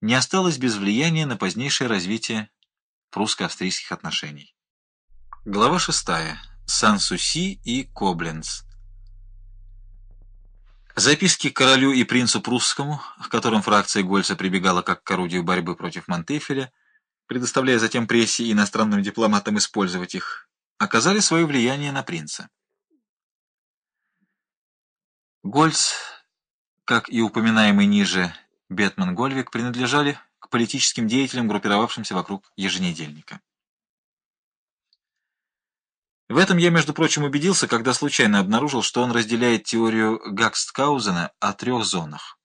не осталось без влияния на позднейшее развитие прусско-австрийских отношений. Глава 6. Сан-Суси и Кобленц. Записки королю и принцу прусскому, к которым фракция Гольца прибегала как к орудию борьбы против Монтефеля, предоставляя затем прессе и иностранным дипломатам использовать их, оказали свое влияние на принца. Гольц, как и упоминаемый ниже Бетман Гольвик, принадлежали к политическим деятелям, группировавшимся вокруг еженедельника. В этом я, между прочим, убедился, когда случайно обнаружил, что он разделяет теорию Гаксткаузена о трех зонах.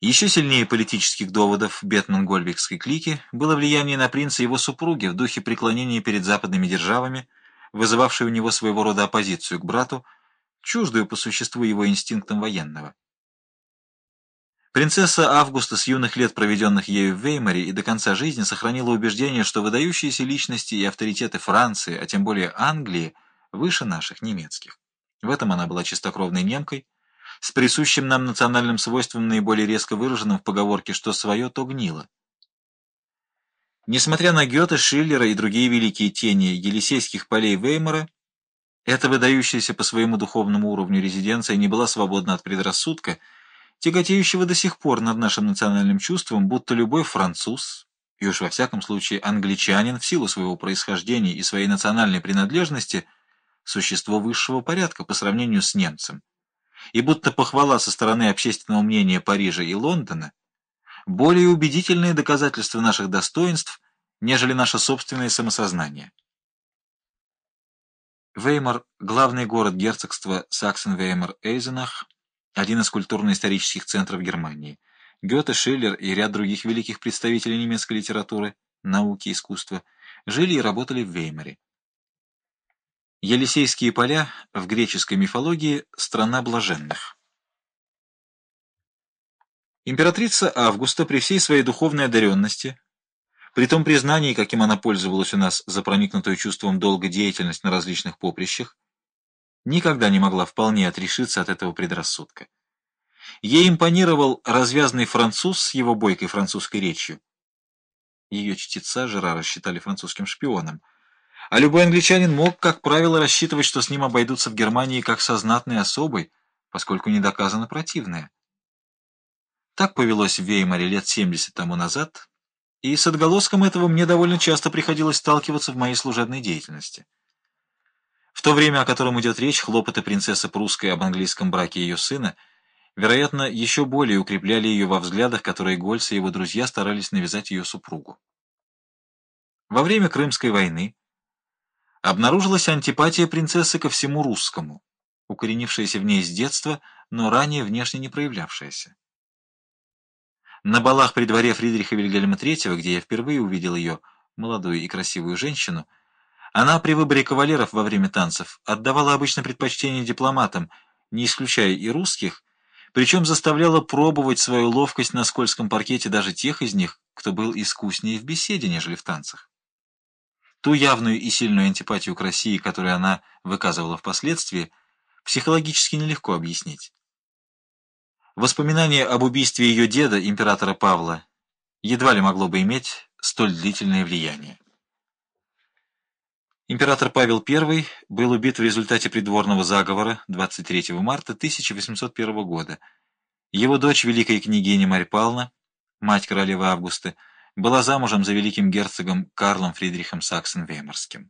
Еще сильнее политических доводов Бетман-Гольвикской клики было влияние на принца и его супруги в духе преклонения перед западными державами, вызывавшей у него своего рода оппозицию к брату, чуждую по существу его инстинктам военного. Принцесса Августа с юных лет, проведенных ею в Веймаре, и до конца жизни сохранила убеждение, что выдающиеся личности и авторитеты Франции, а тем более Англии, выше наших немецких. В этом она была чистокровной немкой, с присущим нам национальным свойством, наиболее резко выраженным в поговорке «что свое, то гнило». Несмотря на Гёте, Шиллера и другие великие тени Елисейских полей Веймара, эта выдающаяся по своему духовному уровню резиденция не была свободна от предрассудка, тяготеющего до сих пор над нашим национальным чувством, будто любой француз, и уж во всяком случае англичанин в силу своего происхождения и своей национальной принадлежности, существо высшего порядка по сравнению с немцем, и будто похвала со стороны общественного мнения Парижа и Лондона более убедительные доказательства наших достоинств, нежели наше собственное самосознание. Веймар – главный город герцогства Саксен-Веймар-Эйзенах, один из культурно-исторических центров Германии. Гёте, Шиллер и ряд других великих представителей немецкой литературы, науки искусства жили и работали в Веймаре. Елисейские поля в греческой мифологии – страна блаженных. Императрица Августа при всей своей духовной одаренности, при том признании, каким она пользовалась у нас за проникнутую чувством долга деятельность на различных поприщах, никогда не могла вполне отрешиться от этого предрассудка. Ей импонировал развязный француз с его бойкой французской речью. Ее чтеца Жерара считали французским шпионом. А любой англичанин мог, как правило, рассчитывать, что с ним обойдутся в Германии как со знатной особой, поскольку не доказано противное. Так повелось в Веймаре лет 70 тому назад, и с отголоском этого мне довольно часто приходилось сталкиваться в моей служебной деятельности. В то время, о котором идет речь, хлопоты принцессы прусской об английском браке ее сына, вероятно, еще более укрепляли ее во взглядах, которые Гольц и его друзья старались навязать ее супругу. Во время Крымской войны обнаружилась антипатия принцессы ко всему русскому, укоренившаяся в ней с детства, но ранее внешне не проявлявшаяся. На балах при дворе Фридриха Вильгельма III, где я впервые увидел ее, молодую и красивую женщину, она при выборе кавалеров во время танцев отдавала обычно предпочтение дипломатам, не исключая и русских, причем заставляла пробовать свою ловкость на скользком паркете даже тех из них, кто был искуснее в беседе, нежели в танцах. Ту явную и сильную антипатию к России, которую она выказывала впоследствии, психологически нелегко объяснить. Воспоминание об убийстве ее деда, императора Павла, едва ли могло бы иметь столь длительное влияние. Император Павел I был убит в результате придворного заговора 23 марта 1801 года. Его дочь, великая княгиня Марь Павловна, мать королевы Августы, была замужем за великим герцогом Карлом Фридрихом Саксен-Веймарским.